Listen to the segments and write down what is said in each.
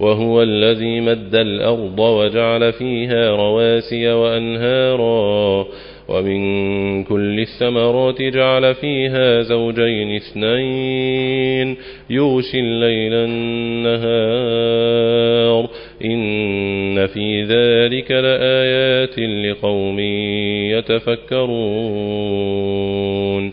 وهو الذي مد الأرض وجعل فيها رواسي وأنهارا ومن كل الثمرات جعل فيها زوجين اثنين يغشي الليل النهار إن في ذلك لآيات لقوم يتفكرون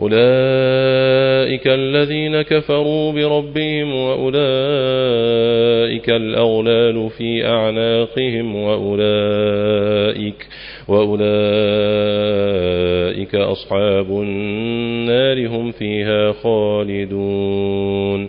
أولئك الذين كفروا بربهم وأولئك الأغلال في أعناقهم وأولئك وأولئك أصحاب النار هم فيها خالدون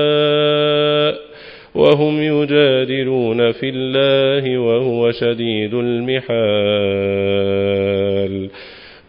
وهم يجادلون في الله وهو شديد المحال.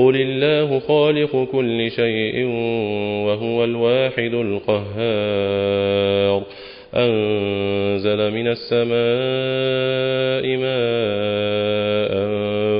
قل الله خالق كل شيء وهو الواحد القهار أنزل من السماء ماء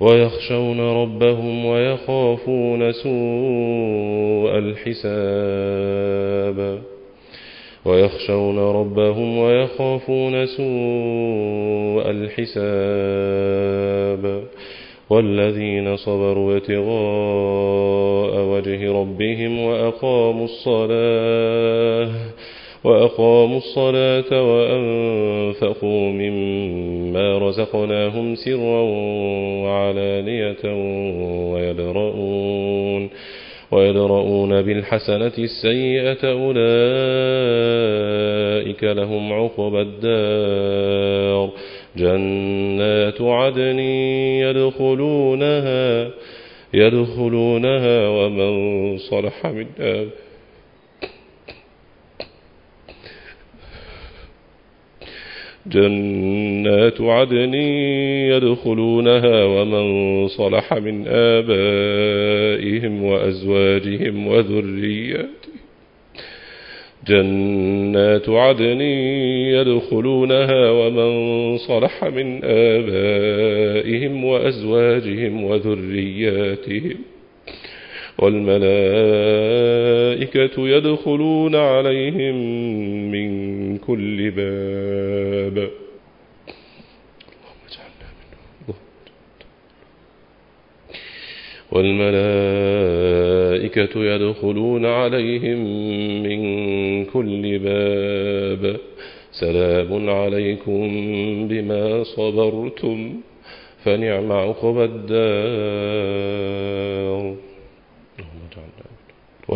ويخشون ربهم ويخافون سوء الحساب. ويخشون ربهم ويخافون سوء الحساب. والذين صبروا ابتغاء وجه ربهم وأقاموا الصلاة. وأقاموا الصلاة وأنفقوا مما رزقناهم سرا وعلانية ويدرؤون ويدرؤون بالحسنة السيئة أولئك لهم عقبى الدار جنات عدن يدخلونها يدخلونها ومن صلح من آبائهم جنات عدن يدخلونها ومن صلح من آبائهم وأزواجهم وذرياتهم جنات عدن يدخلونها ومن صلح من آبائهم وأزواجهم وذرياتهم. والملائكة يدخلون عليهم من كل باب. والملائكة يدخلون عليهم من كل باب. سلام عليكم بما صبرتم. فنعم عقبى الدار.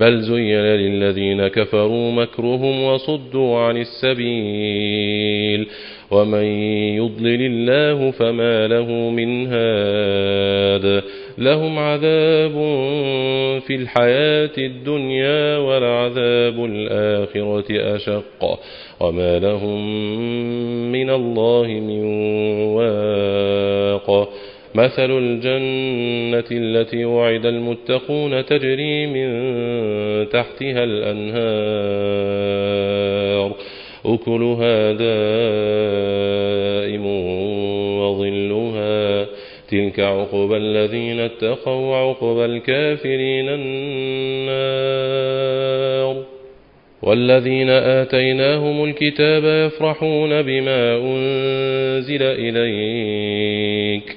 بل زين للذين كفروا مكرهم وصدوا عن السبيل ومن يضلل الله فما له من هاد لهم عذاب في الحياة الدنيا ولعذاب الآخرة أشق وما لهم من الله من واق مثل الجنة التي وعد المتقون تجري من تحتها الأنهار. أكلها دائم وظلها. تلك عقبى الذين اتقوا وعقبى الكافرين النار. والذين آتيناهم الكتاب يفرحون بما أنزل إليك.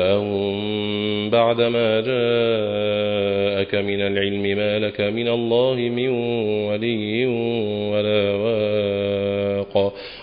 بعدما جاءك من العلم ما لك من الله من ولي ولا واق.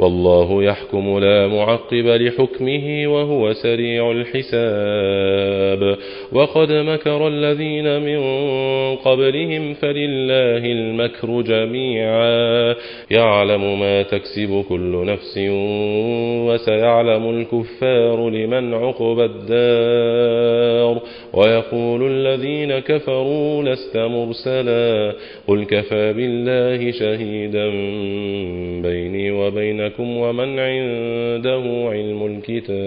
والله يحكم لا معقب لحكمه وهو سريع الحساب. وقد مكر الذين من قبلهم فلله المكر جميعا. يعلم ما تكسب كل نفس وسيعلم الكفار لمن عقب الدار. ويقول الذين كفروا لست مرسلا. قل كفى بالله شهيدا بيني وبينكم ومن عنده علم الكتاب.